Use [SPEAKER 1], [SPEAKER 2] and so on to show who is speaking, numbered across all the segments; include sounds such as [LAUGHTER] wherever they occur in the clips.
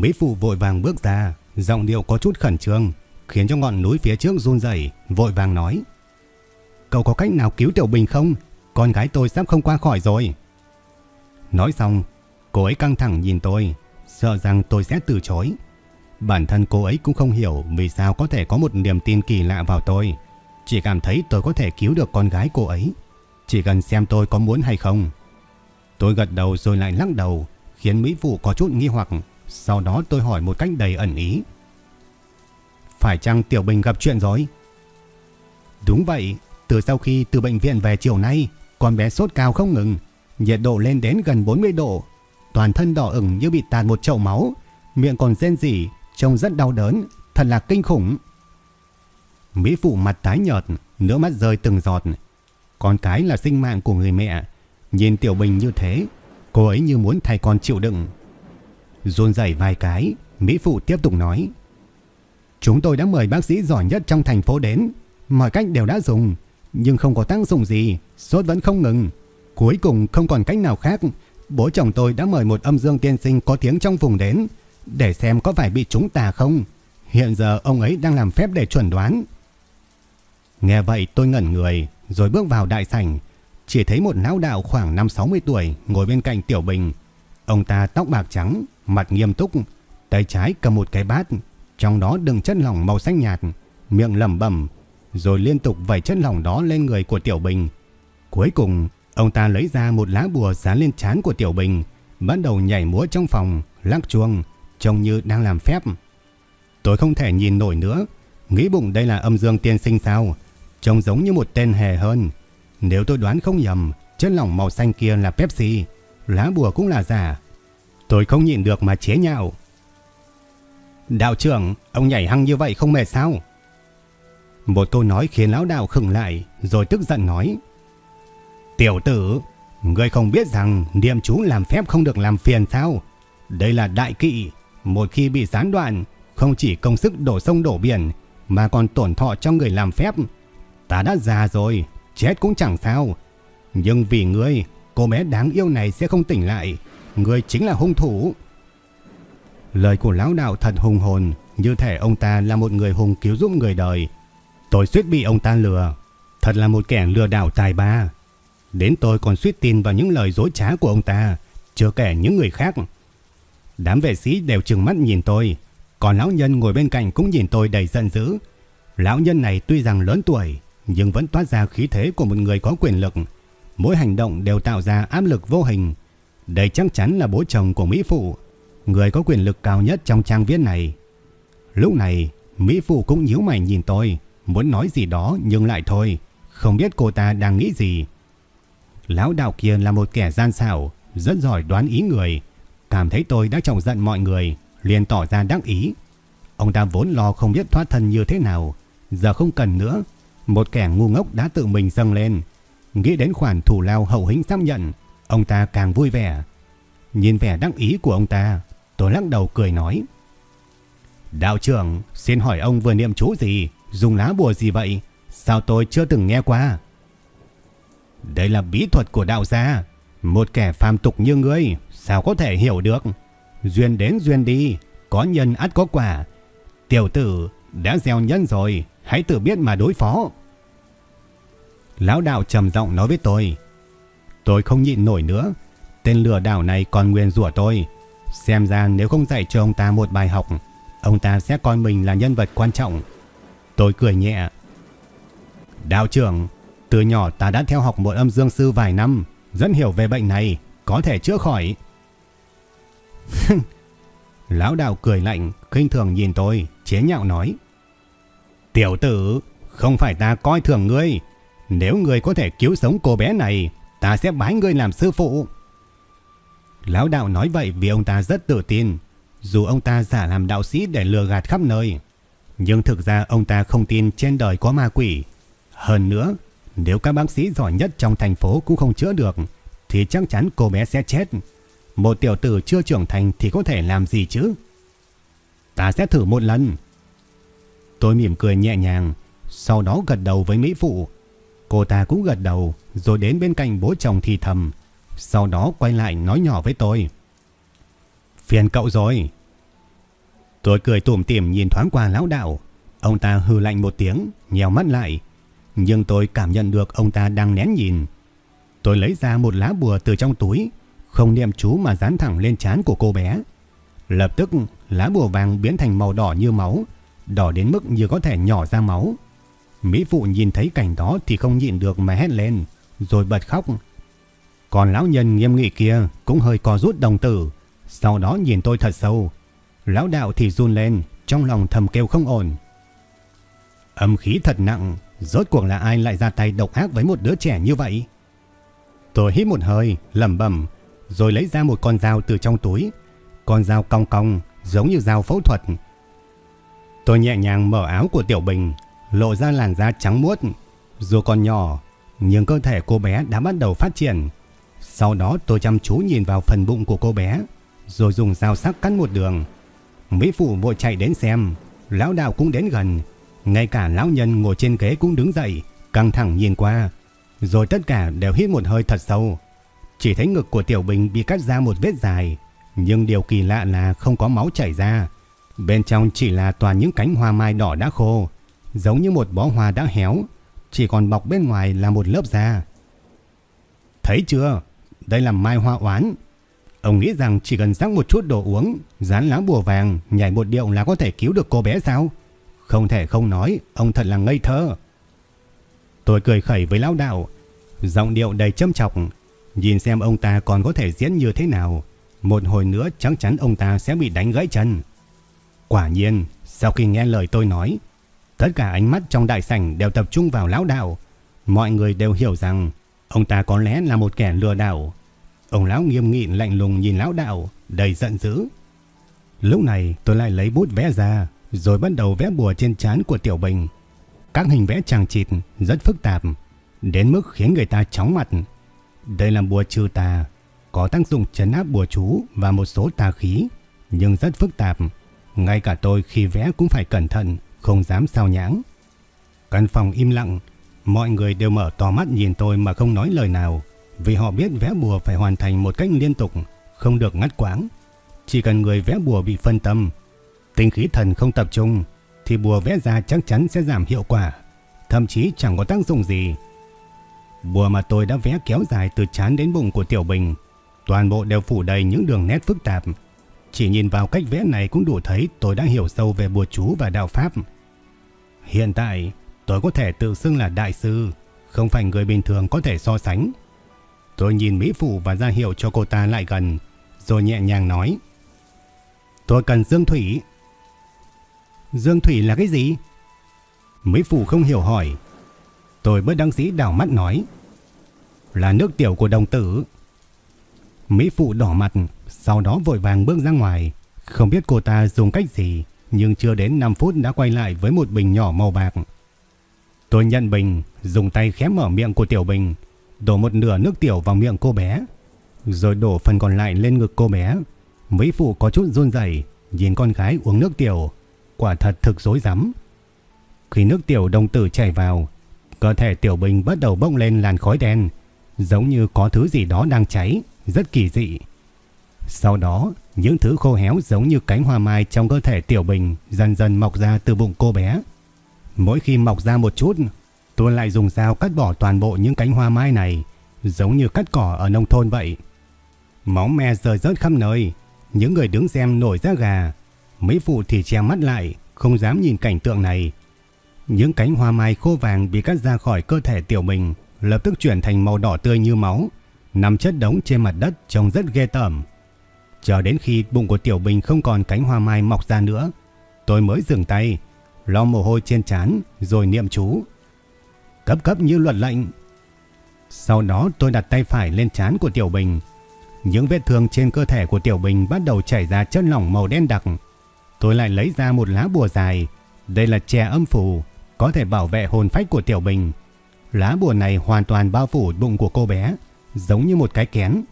[SPEAKER 1] Mỹ Phụ vội vàng bước ra, giọng điệu có chút khẩn trương, khiến cho ngọn núi phía trước run rẩy, vội vàng nói: "Cậu có cách nào cứu Tiểu Bình không? Con gái tôi sắp không qua khỏi rồi." Nói xong, cô ấy căng thẳng nhìn tôi, sợ rằng tôi sẽ từ chối. Bản thân cô ấy cũng không hiểu vì sao có thể có một niềm tin kỳ lạ vào tôi, chỉ cảm thấy tôi có thể cứu được con gái cô ấy, chỉ cần xem tôi có muốn hay không. Tôi gật đầu rồi lại lắc đầu, khiến Mỹ Phụ có chút nghi hoặc. Sau đó tôi hỏi một cách đầy ẩn ý. Phải chăng Tiểu Bình gặp chuyện rồi? Đúng vậy, từ sau khi từ bệnh viện về chiều nay, con bé sốt cao không ngừng, nhiệt độ lên đến gần 40 độ, toàn thân đỏ ửng như bị tạt một chậu máu, miệng còn rên rỉ, trông rất đau đớn, thật là kinh khủng. Mỹ phụ mặt tái nhợt, nước mắt rơi từng giọt. Con cái là sinh mạng của người mẹ, nhìn Tiểu Bình như thế, cô ấy như muốn thay con chịu đựng. Rôn rẩy vài cái, Mỹ Phụ tiếp tục nói. Chúng tôi đã mời bác sĩ giỏi nhất trong thành phố đến. Mọi cách đều đã dùng, nhưng không có tác dụng gì, sốt vẫn không ngừng. Cuối cùng không còn cách nào khác, bố chồng tôi đã mời một âm dương tiên sinh có tiếng trong vùng đến, để xem có phải bị chúng ta không. Hiện giờ ông ấy đang làm phép để chuẩn đoán. Nghe vậy tôi ngẩn người, rồi bước vào đại sảnh, chỉ thấy một lão đạo khoảng 5-60 tuổi ngồi bên cạnh Tiểu Bình. Ông ta tóc bạc trắng, mặt nghiêm túc, tay trái cầm một cái bát, trong đó đựng chất lỏng màu xanh nhạt, miệng lẩm bẩm, rồi liên tục vẩy chất lỏng đó lên người của Tiểu Bình. Cuối cùng, ông ta lấy ra một lá bùa dán lên trán của Tiểu Bình, bắt đầu nhảy múa trong phòng, lắc chuông, trông như đang làm phép. Tôi không thể nhìn nổi nữa, nghĩ bụng đây là âm dương tiên sinh sao, trông giống như một tên hề hơn. Nếu tôi đoán không nhầm, chất lỏng màu xanh kia là Pepsi, lá bùa cũng là giả, Tôi không nhìn được mà chế nhạo. Đạo trưởng, ông nhảy hăng như vậy không mệt sao? Một câu nói khiến lão đạo khừng lại, rồi tức giận nói. Tiểu tử, ngươi không biết rằng niệm chú làm phép không được làm phiền sao? Đây là đại kỵ, một khi bị gián đoạn, không chỉ công sức đổ sông đổ biển, mà còn tổn thọ cho người làm phép. Ta đã già rồi, chết cũng chẳng sao. Nhưng vì ngươi, cô bé đáng yêu này sẽ không tỉnh lại, Người chính là hung thủ. Lời của lão đạo thật hùng hồn, như thể ông ta là một người hùng cứu giúp người đời. Tôi suýt bị ông ta lừa, thật là một kẻ lừa đảo tài ba. Đến tôi còn suýt tin vào những lời dối trá của ông ta, chưa kể những người khác. Đám vệ sĩ đều trừng mắt nhìn tôi, còn lão nhân ngồi bên cạnh cũng nhìn tôi đầy giận dữ. Lão nhân này tuy rằng lớn tuổi, nhưng vẫn toát ra khí thế của một người có quyền lực. Mỗi hành động đều tạo ra áp lực vô hình, đây chắc chắn là bố chồng của Mỹ Phụ, người có quyền lực cao nhất trong trang viết này. Lúc này, Mỹ Phụ cũng nhíu mày nhìn tôi, muốn nói gì đó nhưng lại thôi, không biết cô ta đang nghĩ gì. Lão đạo kia là một kẻ gian xảo, rất giỏi đoán ý người, cảm thấy tôi đã trọng giận mọi người, liền tỏ ra đắc ý. Ông ta vốn lo không biết thoát thân như thế nào, giờ không cần nữa, một kẻ ngu ngốc đã tự mình dâng lên, nghĩ đến khoản thủ lao hậu hĩnh xác nhận, Ông ta càng vui vẻ. Nhìn vẻ đắc ý của ông ta, tôi lắc đầu cười nói. Đạo trưởng, xin hỏi ông vừa niệm chú gì, dùng lá bùa gì vậy? Sao tôi chưa từng nghe qua? Đây là bí thuật của đạo gia. Một kẻ phàm tục như ngươi, sao có thể hiểu được? Duyên đến duyên đi, có nhân ắt có quả. Tiểu tử, đã gieo nhân rồi, hãy tự biết mà đối phó. Lão đạo trầm giọng nói với tôi. Tôi không nhịn nổi nữa. Tên lừa đảo này còn nguyên rủa tôi. Xem ra nếu không dạy cho ông ta một bài học, ông ta sẽ coi mình là nhân vật quan trọng. Tôi cười nhẹ. Đạo trưởng, từ nhỏ ta đã theo học một âm dương sư vài năm, rất hiểu về bệnh này, có thể chữa khỏi. [LAUGHS] Lão đạo cười lạnh, khinh thường nhìn tôi, chế nhạo nói. Tiểu tử, không phải ta coi thường ngươi. Nếu ngươi có thể cứu sống cô bé này, ta sẽ bái ngươi làm sư phụ. Lão đạo nói vậy vì ông ta rất tự tin. Dù ông ta giả làm đạo sĩ để lừa gạt khắp nơi. Nhưng thực ra ông ta không tin trên đời có ma quỷ. Hơn nữa, nếu các bác sĩ giỏi nhất trong thành phố cũng không chữa được, thì chắc chắn cô bé sẽ chết. Một tiểu tử chưa trưởng thành thì có thể làm gì chứ? Ta sẽ thử một lần. Tôi mỉm cười nhẹ nhàng, sau đó gật đầu với Mỹ Phụ. Cô ta cũng gật đầu, rồi đến bên cạnh bố chồng thì thầm. Sau đó quay lại nói nhỏ với tôi. Phiền cậu rồi. Tôi cười tủm tỉm nhìn thoáng qua lão đạo. Ông ta hư lạnh một tiếng, nhèo mắt lại. Nhưng tôi cảm nhận được ông ta đang nén nhìn. Tôi lấy ra một lá bùa từ trong túi, không niệm chú mà dán thẳng lên trán của cô bé. Lập tức lá bùa vàng biến thành màu đỏ như máu, đỏ đến mức như có thể nhỏ ra máu. Mỹ phụ nhìn thấy cảnh đó thì không nhịn được mà hét lên, rồi bật khóc. Còn lão nhân nghiêm nghị kia cũng hơi co rút đồng tử, sau đó nhìn tôi thật sâu. Lão đạo thì run lên, trong lòng thầm kêu không ổn. Âm khí thật nặng, rốt cuộc là ai lại ra tay độc ác với một đứa trẻ như vậy? Tôi hít một hơi, lẩm bẩm, rồi lấy ra một con dao từ trong túi. Con dao cong cong, giống như dao phẫu thuật. Tôi nhẹ nhàng mở áo của Tiểu Bình, lộ ra làn da trắng muốt. Dù còn nhỏ, nhưng cơ thể cô bé đã bắt đầu phát triển. Sau đó tôi chăm chú nhìn vào phần bụng của cô bé, rồi dùng dao sắc cắt một đường. Mỹ phụ vội chạy đến xem, lão đạo cũng đến gần. Ngay cả lão nhân ngồi trên ghế cũng đứng dậy, căng thẳng nhìn qua. Rồi tất cả đều hít một hơi thật sâu. Chỉ thấy ngực của Tiểu Bình bị cắt ra một vết dài, nhưng điều kỳ lạ là không có máu chảy ra. Bên trong chỉ là toàn những cánh hoa mai đỏ đã khô, giống như một bó hoa đã héo, chỉ còn bọc bên ngoài là một lớp da. Thấy chưa? Đây là mai hoa oán. Ông nghĩ rằng chỉ cần rắc một chút đồ uống, dán lá bùa vàng, nhảy một điệu là có thể cứu được cô bé sao? Không thể không nói, ông thật là ngây thơ. Tôi cười khẩy với lão đạo, giọng điệu đầy châm chọc, nhìn xem ông ta còn có thể diễn như thế nào. Một hồi nữa chắc chắn ông ta sẽ bị đánh gãy chân. Quả nhiên, sau khi nghe lời tôi nói, tất cả ánh mắt trong đại sảnh đều tập trung vào lão đạo. Mọi người đều hiểu rằng ông ta có lẽ là một kẻ lừa đảo. Ông lão nghiêm nghị lạnh lùng nhìn lão đạo, đầy giận dữ. Lúc này tôi lại lấy bút vẽ ra, rồi bắt đầu vẽ bùa trên trán của Tiểu Bình. Các hình vẽ chàng chịt rất phức tạp, đến mức khiến người ta chóng mặt. Đây là bùa trừ tà, có tác dụng trấn áp bùa chú và một số tà khí, nhưng rất phức tạp. Ngay cả tôi khi vẽ cũng phải cẩn thận, không dám sao nhãng. Căn phòng im lặng, mọi người đều mở to mắt nhìn tôi mà không nói lời nào, vì họ biết vẽ bùa phải hoàn thành một cách liên tục, không được ngắt quãng. Chỉ cần người vẽ bùa bị phân tâm, tinh khí thần không tập trung, thì bùa vẽ ra chắc chắn sẽ giảm hiệu quả, thậm chí chẳng có tác dụng gì. Bùa mà tôi đã vẽ kéo dài từ chán đến bụng của Tiểu Bình, toàn bộ đều phủ đầy những đường nét phức tạp, chỉ nhìn vào cách vẽ này cũng đủ thấy tôi đã hiểu sâu về bùa chú và đạo pháp. Hiện tại, tôi có thể tự xưng là đại sư, không phải người bình thường có thể so sánh. Tôi nhìn Mỹ Phụ và ra hiệu cho cô ta lại gần, rồi nhẹ nhàng nói. Tôi cần Dương Thủy. Dương Thủy là cái gì? Mỹ Phụ không hiểu hỏi. Tôi bất đăng sĩ đảo mắt nói. Là nước tiểu của đồng tử. Mỹ Phụ đỏ mặt, sau đó vội vàng bước ra ngoài. Không biết cô ta dùng cách gì, nhưng chưa đến 5 phút đã quay lại với một bình nhỏ màu bạc. Tôi nhận bình, dùng tay khép mở miệng của Tiểu Bình, đổ một nửa nước tiểu vào miệng cô bé, rồi đổ phần còn lại lên ngực cô bé. Mỹ phụ có chút run rẩy, nhìn con gái uống nước tiểu, quả thật thực rối rắm. Khi nước tiểu đồng tử chảy vào, cơ thể Tiểu Bình bắt đầu bốc lên làn khói đen, giống như có thứ gì đó đang cháy, rất kỳ dị. Sau đó, những thứ khô héo giống như cánh hoa mai trong cơ thể Tiểu Bình dần dần mọc ra từ bụng cô bé. Mỗi khi mọc ra một chút, tôi lại dùng dao cắt bỏ toàn bộ những cánh hoa mai này, giống như cắt cỏ ở nông thôn vậy. Móng me rời rớt khắp nơi, những người đứng xem nổi da gà. Mấy phụ thì che mắt lại, không dám nhìn cảnh tượng này. Những cánh hoa mai khô vàng bị cắt ra khỏi cơ thể Tiểu Bình lập tức chuyển thành màu đỏ tươi như máu, nằm chất đống trên mặt đất trông rất ghê tởm. Chờ đến khi bụng của Tiểu Bình không còn cánh hoa mai mọc ra nữa, tôi mới dừng tay, lau mồ hôi trên trán rồi niệm chú. Cấp cấp như luật lệnh. Sau đó tôi đặt tay phải lên trán của Tiểu Bình. Những vết thương trên cơ thể của Tiểu Bình bắt đầu chảy ra chất lỏng màu đen đặc. Tôi lại lấy ra một lá bùa dài. Đây là chè âm phù, có thể bảo vệ hồn phách của Tiểu Bình. Lá bùa này hoàn toàn bao phủ bụng của cô bé, giống như một cái kén.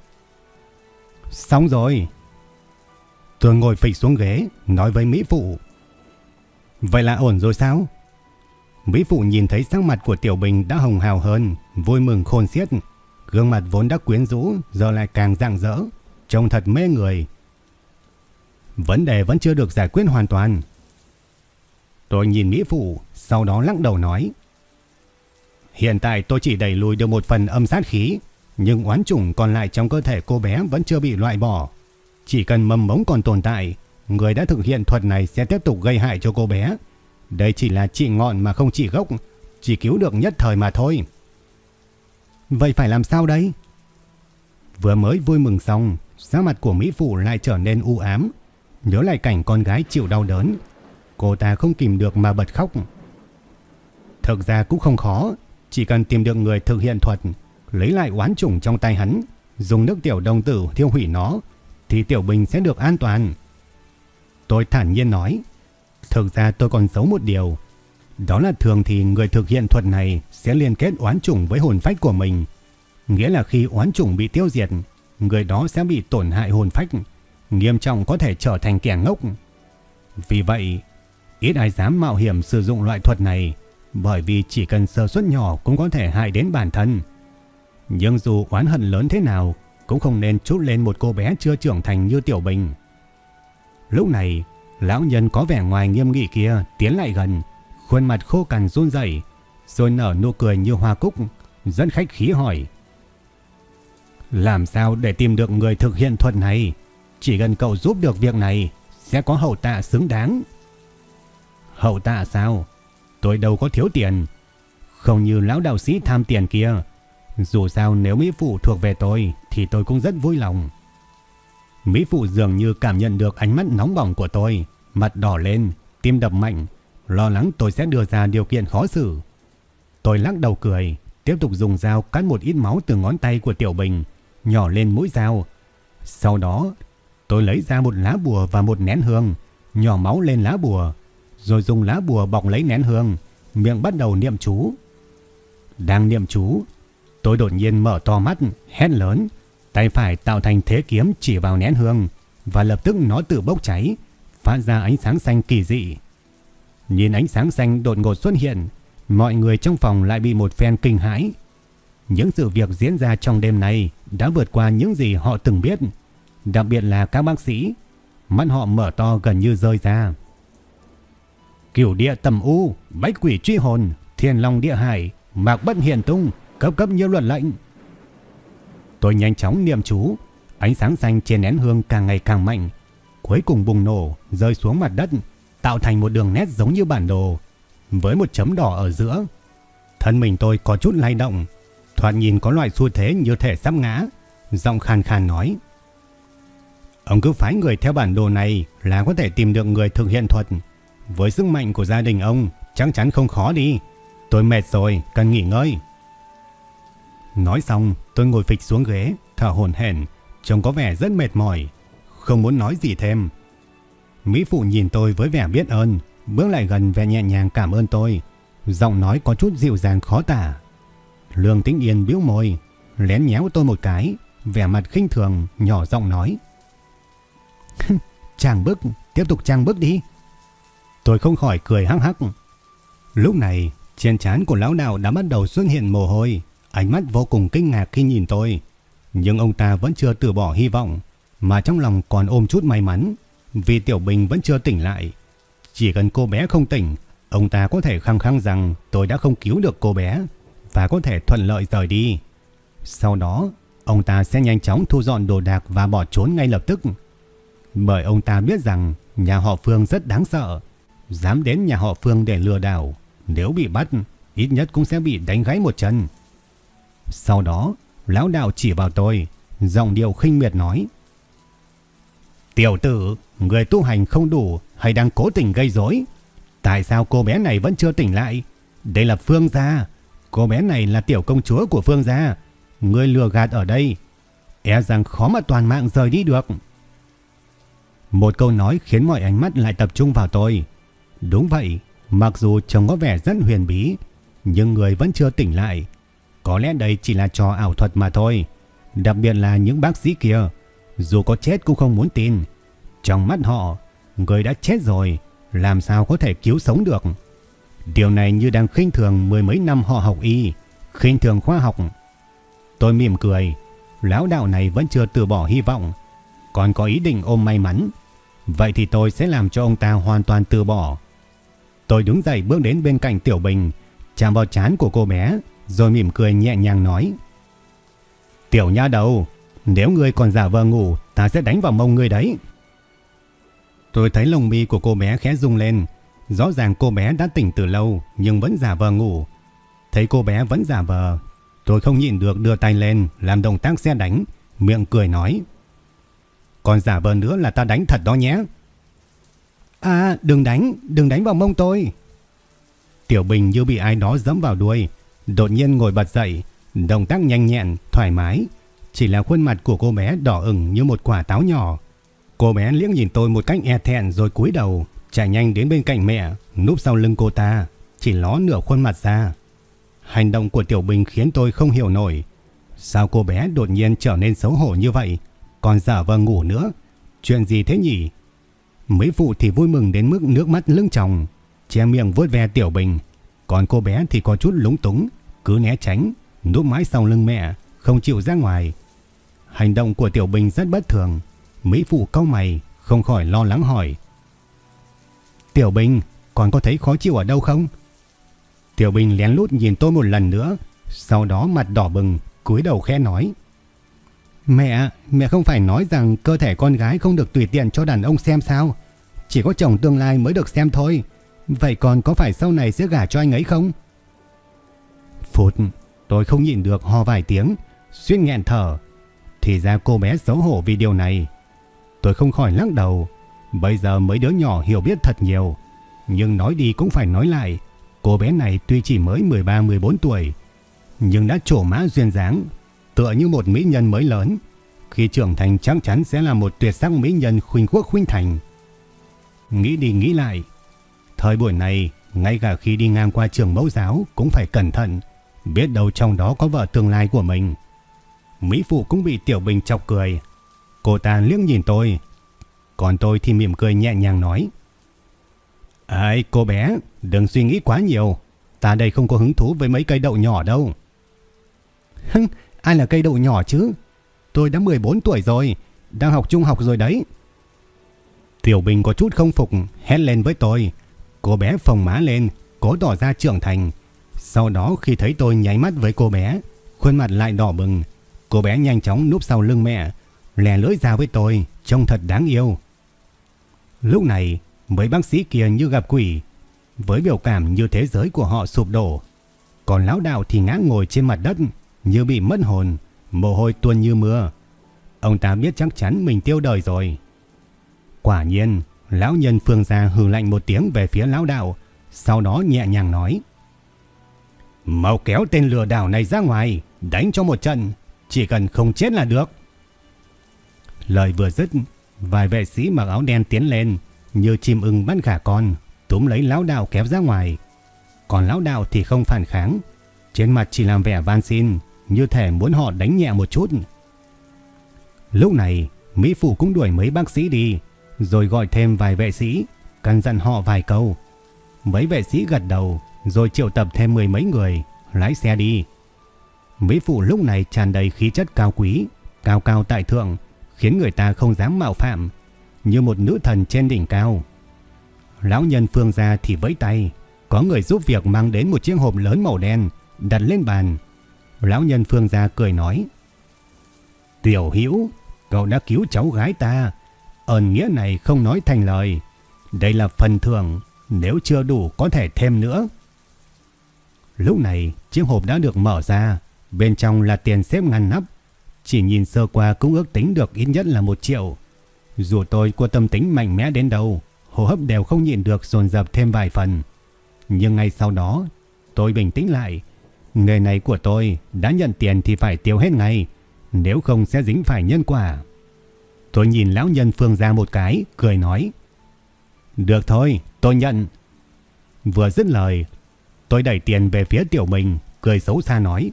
[SPEAKER 1] Xong rồi. Tôi ngồi phịch xuống ghế, nói với Mỹ Phụ. Vậy là ổn rồi sao? Mỹ Phụ nhìn thấy sắc mặt của Tiểu Bình đã hồng hào hơn, vui mừng khôn xiết. Gương mặt vốn đã quyến rũ, giờ lại càng rạng rỡ, trông thật mê người. Vấn đề vẫn chưa được giải quyết hoàn toàn. Tôi nhìn Mỹ Phụ, sau đó lắc đầu nói. Hiện tại tôi chỉ đẩy lùi được một phần âm sát khí, nhưng oán chủng còn lại trong cơ thể cô bé vẫn chưa bị loại bỏ. Chỉ cần mầm mống còn tồn tại, người đã thực hiện thuật này sẽ tiếp tục gây hại cho cô bé. Đây chỉ là trị ngọn mà không trị gốc, chỉ cứu được nhất thời mà thôi. Vậy phải làm sao đây? Vừa mới vui mừng xong, sắc mặt của Mỹ Phụ lại trở nên u ám. Nhớ lại cảnh con gái chịu đau đớn. Cô ta không kìm được mà bật khóc. Thực ra cũng không khó, chỉ cần tìm được người thực hiện thuật, lấy lại oán chủng trong tay hắn, dùng nước tiểu đồng tử thiêu hủy nó, thì Tiểu Bình sẽ được an toàn. Tôi thản nhiên nói, thực ra tôi còn giấu một điều, đó là thường thì người thực hiện thuật này sẽ liên kết oán chủng với hồn phách của mình. Nghĩa là khi oán chủng bị tiêu diệt, người đó sẽ bị tổn hại hồn phách, nghiêm trọng có thể trở thành kẻ ngốc. Vì vậy, ít ai dám mạo hiểm sử dụng loại thuật này, bởi vì chỉ cần sơ suất nhỏ cũng có thể hại đến bản thân. Nhưng dù oán hận lớn thế nào, cũng không nên chút lên một cô bé chưa trưởng thành như Tiểu Bình. Lúc này, lão nhân có vẻ ngoài nghiêm nghị kia tiến lại gần, khuôn mặt khô cằn run rẩy, rồi nở nụ cười như hoa cúc, dẫn khách khí hỏi: "Làm sao để tìm được người thực hiện thuật này? Chỉ cần cậu giúp được việc này, sẽ có hậu tạ xứng đáng." "Hậu tạ sao? Tôi đâu có thiếu tiền, không như lão đạo sĩ tham tiền kia." Dù sao nếu Mỹ Phụ thuộc về tôi thì tôi cũng rất vui lòng. Mỹ Phụ dường như cảm nhận được ánh mắt nóng bỏng của tôi, mặt đỏ lên, tim đập mạnh, lo lắng tôi sẽ đưa ra điều kiện khó xử. Tôi lắc đầu cười, tiếp tục dùng dao cắt một ít máu từ ngón tay của Tiểu Bình, nhỏ lên mũi dao. Sau đó, tôi lấy ra một lá bùa và một nén hương, nhỏ máu lên lá bùa, rồi dùng lá bùa bọc lấy nén hương, miệng bắt đầu niệm chú. Đang niệm chú, tôi đột nhiên mở to mắt, hét lớn, tay phải tạo thành thế kiếm chỉ vào nén hương và lập tức nó tự bốc cháy, phát ra ánh sáng xanh kỳ dị. Nhìn ánh sáng xanh đột ngột xuất hiện, mọi người trong phòng lại bị một phen kinh hãi. Những sự việc diễn ra trong đêm này đã vượt qua những gì họ từng biết, đặc biệt là các bác sĩ. Mắt họ mở to gần như rơi ra. Cửu địa tầm u, bách quỷ truy hồn, thiên long địa hải, mạc bất hiền tung, cấp cấp nhiều luật lệnh. Tôi nhanh chóng niệm chú, ánh sáng xanh trên nén hương càng ngày càng mạnh, cuối cùng bùng nổ, rơi xuống mặt đất, tạo thành một đường nét giống như bản đồ, với một chấm đỏ ở giữa. Thân mình tôi có chút lay động, thoạt nhìn có loại xu thế như thể sắp ngã, giọng khàn khàn nói. Ông cứ phái người theo bản đồ này là có thể tìm được người thực hiện thuật. Với sức mạnh của gia đình ông, chắc chắn không khó đi. Tôi mệt rồi, cần nghỉ ngơi. Nói xong, tôi ngồi phịch xuống ghế, thở hổn hển, trông có vẻ rất mệt mỏi, không muốn nói gì thêm. Mỹ phụ nhìn tôi với vẻ biết ơn, bước lại gần và nhẹ nhàng cảm ơn tôi, giọng nói có chút dịu dàng khó tả. Lương Tĩnh Yên biếu môi, lén nhéo tôi một cái, vẻ mặt khinh thường, nhỏ giọng nói: [LAUGHS] "Chàng bước, tiếp tục chàng bước đi." Tôi không khỏi cười hắc hắc. Lúc này, trên trán của lão đạo đã bắt đầu xuất hiện mồ hôi, ánh mắt vô cùng kinh ngạc khi nhìn tôi. Nhưng ông ta vẫn chưa từ bỏ hy vọng, mà trong lòng còn ôm chút may mắn, vì Tiểu Bình vẫn chưa tỉnh lại. Chỉ cần cô bé không tỉnh, ông ta có thể khăng khăng rằng tôi đã không cứu được cô bé và có thể thuận lợi rời đi. Sau đó, ông ta sẽ nhanh chóng thu dọn đồ đạc và bỏ trốn ngay lập tức. Bởi ông ta biết rằng nhà họ Phương rất đáng sợ, dám đến nhà họ Phương để lừa đảo, nếu bị bắt, ít nhất cũng sẽ bị đánh gãy một chân. Sau đó, lão đạo chỉ vào tôi, giọng điệu khinh miệt nói: Tiểu tử, người tu hành không đủ hay đang cố tình gây rối? Tại sao cô bé này vẫn chưa tỉnh lại? Đây là Phương gia. Cô bé này là tiểu công chúa của Phương gia. Người lừa gạt ở đây. E rằng khó mà toàn mạng rời đi được. Một câu nói khiến mọi ánh mắt lại tập trung vào tôi. Đúng vậy, mặc dù trông có vẻ rất huyền bí, nhưng người vẫn chưa tỉnh lại. Có lẽ đây chỉ là trò ảo thuật mà thôi. Đặc biệt là những bác sĩ kia, dù có chết cũng không muốn tin. Trong mắt họ, người đã chết rồi, làm sao có thể cứu sống được. Điều này như đang khinh thường mười mấy năm họ học y, khinh thường khoa học. Tôi mỉm cười, lão đạo này vẫn chưa từ bỏ hy vọng, còn có ý định ôm may mắn. Vậy thì tôi sẽ làm cho ông ta hoàn toàn từ bỏ. Tôi đứng dậy bước đến bên cạnh Tiểu Bình, chạm vào chán của cô bé, rồi mỉm cười nhẹ nhàng nói. Tiểu nha đầu, nếu ngươi còn giả vờ ngủ, ta sẽ đánh vào mông ngươi đấy. Tôi thấy lồng mi của cô bé khẽ rung lên. Rõ ràng cô bé đã tỉnh từ lâu nhưng vẫn giả vờ ngủ. Thấy cô bé vẫn giả vờ, tôi không nhịn được đưa tay lên làm động tác xe đánh, miệng cười nói. Còn giả vờ nữa là ta đánh thật đó nhé. À đừng đánh, đừng đánh vào mông tôi. Tiểu Bình như bị ai đó dẫm vào đuôi, đột nhiên ngồi bật dậy, động tác nhanh nhẹn, thoải mái. Chỉ là khuôn mặt của cô bé đỏ ửng như một quả táo nhỏ. Cô bé liếc nhìn tôi một cách e thẹn rồi cúi đầu, chạy nhanh đến bên cạnh mẹ, núp sau lưng cô ta, chỉ ló nửa khuôn mặt ra. Hành động của Tiểu Bình khiến tôi không hiểu nổi. Sao cô bé đột nhiên trở nên xấu hổ như vậy, còn giả vờ ngủ nữa? Chuyện gì thế nhỉ? Mấy phụ thì vui mừng đến mức nước mắt lưng tròng, che miệng vuốt ve Tiểu Bình. Còn cô bé thì có chút lúng túng, cứ né tránh, núp mãi sau lưng mẹ, không chịu ra ngoài. Hành động của Tiểu Bình rất bất thường. Mỹ phụ cau mày, không khỏi lo lắng hỏi. Tiểu Bình, còn có thấy khó chịu ở đâu không? Tiểu Bình lén lút nhìn tôi một lần nữa, sau đó mặt đỏ bừng, cúi đầu khẽ nói. Mẹ, mẹ không phải nói rằng cơ thể con gái không được tùy tiện cho đàn ông xem sao? Chỉ có chồng tương lai mới được xem thôi. Vậy còn có phải sau này sẽ gả cho anh ấy không? Phút, tôi không nhịn được ho vài tiếng, xuyên nghẹn thở. Thì ra cô bé xấu hổ vì điều này. Tôi không khỏi lắc đầu. Bây giờ mấy đứa nhỏ hiểu biết thật nhiều. Nhưng nói đi cũng phải nói lại. Cô bé này tuy chỉ mới 13-14 tuổi. Nhưng đã trổ mã duyên dáng. Tựa như một mỹ nhân mới lớn. Khi trưởng thành chắc chắn sẽ là một tuyệt sắc mỹ nhân khuynh quốc khuynh thành. Nghĩ đi nghĩ lại. Thời buổi này, ngay cả khi đi ngang qua trường mẫu giáo cũng phải cẩn thận. Biết đâu trong đó có vợ tương lai của mình. Mỹ Phụ cũng bị Tiểu Bình chọc cười. Cô ta liếc nhìn tôi. Còn tôi thì mỉm cười nhẹ nhàng nói. Ây cô bé, đừng suy nghĩ quá nhiều. Ta đây không có hứng thú với mấy cây đậu nhỏ đâu. [LAUGHS] Hưng, ai là cây đậu nhỏ chứ? Tôi đã 14 tuổi rồi, đang học trung học rồi đấy. Tiểu Bình có chút không phục, hét lên với tôi. Cô bé phồng má lên, cố tỏ ra trưởng thành. Sau đó khi thấy tôi nháy mắt với cô bé, khuôn mặt lại đỏ bừng. Cô bé nhanh chóng núp sau lưng mẹ, lè lưỡi ra với tôi, trông thật đáng yêu. Lúc này, mấy bác sĩ kia như gặp quỷ, với biểu cảm như thế giới của họ sụp đổ. Còn lão đạo thì ngã ngồi trên mặt đất, như bị mất hồn, mồ hôi tuôn như mưa. Ông ta biết chắc chắn mình tiêu đời rồi. Quả nhiên, lão nhân phương gia hừ lạnh một tiếng về phía lão đạo, sau đó nhẹ nhàng nói. Mau kéo tên lừa đảo này ra ngoài, đánh cho một trận, chỉ cần không chết là được. Lời vừa dứt, vài vệ sĩ mặc áo đen tiến lên, như chim ưng bắt gà con, túm lấy lão đạo kéo ra ngoài. Còn lão đạo thì không phản kháng, trên mặt chỉ làm vẻ van xin, như thể muốn họ đánh nhẹ một chút. Lúc này, Mỹ Phụ cũng đuổi mấy bác sĩ đi, rồi gọi thêm vài vệ sĩ, căn dặn họ vài câu. Mấy vệ sĩ gật đầu, rồi triệu tập thêm mười mấy người, lái xe đi. Vĩ Phụ lúc này tràn đầy khí chất cao quý, cao cao tại thượng, khiến người ta không dám mạo phạm, như một nữ thần trên đỉnh cao. Lão nhân phương gia thì vẫy tay, có người giúp việc mang đến một chiếc hộp lớn màu đen, đặt lên bàn. Lão nhân phương gia cười nói, Tiểu Hữu cậu đã cứu cháu gái ta, ơn nghĩa này không nói thành lời. Đây là phần thưởng, nếu chưa đủ có thể thêm nữa. Lúc này, chiếc hộp đã được mở ra, bên trong là tiền xếp ngăn nắp, chỉ nhìn sơ qua cũng ước tính được ít nhất là một triệu. Dù tôi có tâm tính mạnh mẽ đến đâu, hô hấp đều không nhịn được dồn dập thêm vài phần. Nhưng ngay sau đó, tôi bình tĩnh lại. Nghề này của tôi đã nhận tiền thì phải tiêu hết ngay, nếu không sẽ dính phải nhân quả. Tôi nhìn lão nhân Phương ra một cái, cười nói. Được thôi, tôi nhận. Vừa dứt lời, tôi đẩy tiền về phía tiểu mình, cười xấu xa nói.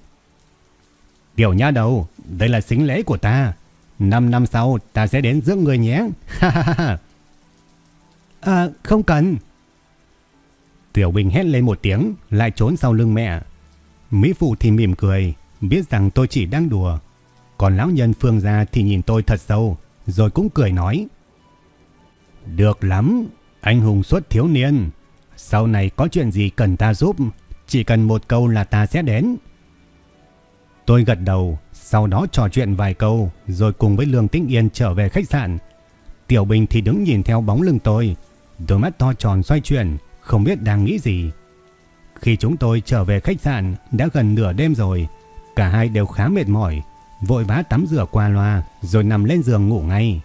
[SPEAKER 1] Tiểu nha đầu, đây là xính lễ của ta. Năm năm sau ta sẽ đến giữa người nhé. à, không cần. Tiểu Bình hét lên một tiếng, lại trốn sau lưng mẹ. Mỹ Phụ thì mỉm cười, biết rằng tôi chỉ đang đùa. Còn lão nhân Phương gia thì nhìn tôi thật sâu, rồi cũng cười nói. Được lắm, anh hùng xuất thiếu niên. Sau này có chuyện gì cần ta giúp, chỉ cần một câu là ta sẽ đến. Tôi gật đầu, sau đó trò chuyện vài câu, rồi cùng với Lương Tĩnh Yên trở về khách sạn. Tiểu Bình thì đứng nhìn theo bóng lưng tôi, đôi mắt to tròn xoay chuyển, không biết đang nghĩ gì. Khi chúng tôi trở về khách sạn đã gần nửa đêm rồi, cả hai đều khá mệt mỏi, vội vã tắm rửa qua loa rồi nằm lên giường ngủ ngay.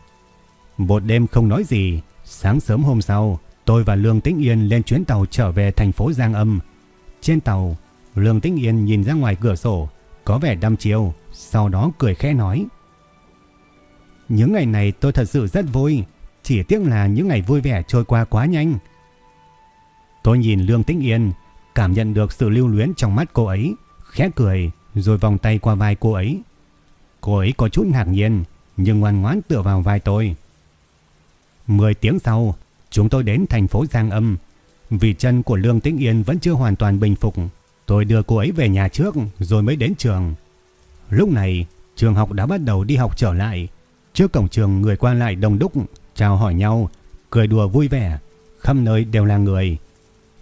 [SPEAKER 1] Một đêm không nói gì, sáng sớm hôm sau, tôi và Lương Tĩnh Yên lên chuyến tàu trở về thành phố Giang Âm. Trên tàu, Lương Tĩnh Yên nhìn ra ngoài cửa sổ, có vẻ đăm chiêu, sau đó cười khẽ nói. Những ngày này tôi thật sự rất vui, chỉ tiếc là những ngày vui vẻ trôi qua quá nhanh. Tôi nhìn Lương Tĩnh Yên, cảm nhận được sự lưu luyến trong mắt cô ấy, khẽ cười rồi vòng tay qua vai cô ấy. Cô ấy có chút ngạc nhiên, nhưng ngoan ngoãn tựa vào vai tôi. Mười tiếng sau, chúng tôi đến thành phố Giang Âm. Vì chân của Lương Tĩnh Yên vẫn chưa hoàn toàn bình phục, tôi đưa cô ấy về nhà trước rồi mới đến trường. Lúc này, trường học đã bắt đầu đi học trở lại. Trước cổng trường người qua lại đông đúc, chào hỏi nhau, cười đùa vui vẻ, khắp nơi đều là người.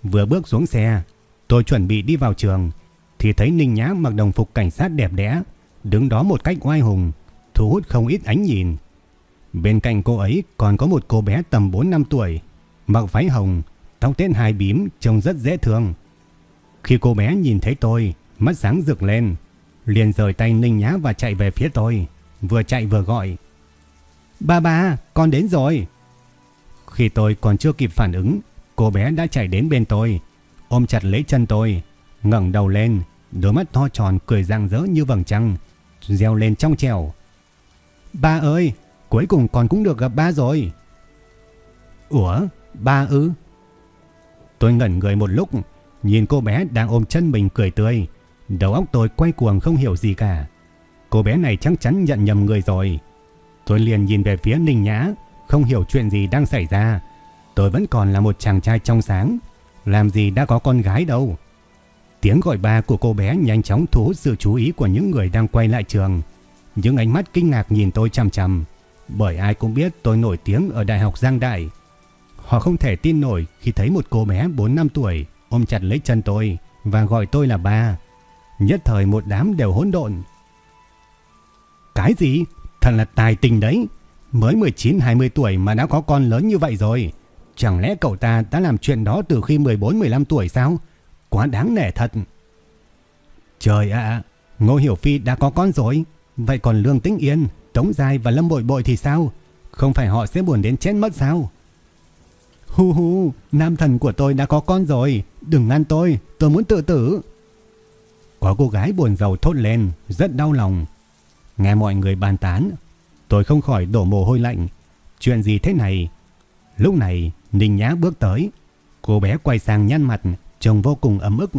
[SPEAKER 1] Vừa bước xuống xe, tôi chuẩn bị đi vào trường, thì thấy Ninh Nhã mặc đồng phục cảnh sát đẹp đẽ, đứng đó một cách oai hùng, thu hút không ít ánh nhìn. Bên cạnh cô ấy còn có một cô bé tầm 4 năm tuổi, mặc váy hồng, tóc tết hai bím trông rất dễ thương. Khi cô bé nhìn thấy tôi, mắt sáng rực lên, liền rời tay Ninh Nhã và chạy về phía tôi, vừa chạy vừa gọi. Ba ba, con đến rồi. Khi tôi còn chưa kịp phản ứng, cô bé đã chạy đến bên tôi, ôm chặt lấy chân tôi, ngẩng đầu lên, đôi mắt to tròn cười rạng rỡ như vầng trăng, reo lên trong trèo. Ba ơi, cuối cùng con cũng được gặp ba rồi. Ủa, ba ư? Tôi ngẩn người một lúc, nhìn cô bé đang ôm chân mình cười tươi. Đầu óc tôi quay cuồng không hiểu gì cả. Cô bé này chắc chắn nhận nhầm người rồi. Tôi liền nhìn về phía Ninh Nhã, không hiểu chuyện gì đang xảy ra. Tôi vẫn còn là một chàng trai trong sáng, làm gì đã có con gái đâu. Tiếng gọi ba của cô bé nhanh chóng thu hút sự chú ý của những người đang quay lại trường. Những ánh mắt kinh ngạc nhìn tôi chằm chằm, bởi ai cũng biết tôi nổi tiếng ở Đại học Giang Đại. Họ không thể tin nổi khi thấy một cô bé 4 năm tuổi ôm chặt lấy chân tôi và gọi tôi là ba. Nhất thời một đám đều hỗn độn. Cái gì? Thật là tài tình đấy. Mới 19-20 tuổi mà đã có con lớn như vậy rồi. Chẳng lẽ cậu ta đã làm chuyện đó từ khi 14-15 tuổi sao? Quá đáng nể thật. Trời ạ, Ngô Hiểu Phi đã có con rồi. Vậy còn Lương Tĩnh Yên, Tống Giai và Lâm Bội Bội thì sao? Không phải họ sẽ buồn đến chết mất sao? Hu hu, nam thần của tôi đã có con rồi. Đừng ngăn tôi, tôi muốn tự tử. Có cô gái buồn giàu thốt lên, rất đau lòng. Nghe mọi người bàn tán, tôi không khỏi đổ mồ hôi lạnh. Chuyện gì thế này? Lúc này, Ninh Nhã bước tới. Cô bé quay sang nhăn mặt, trông vô cùng ấm ức.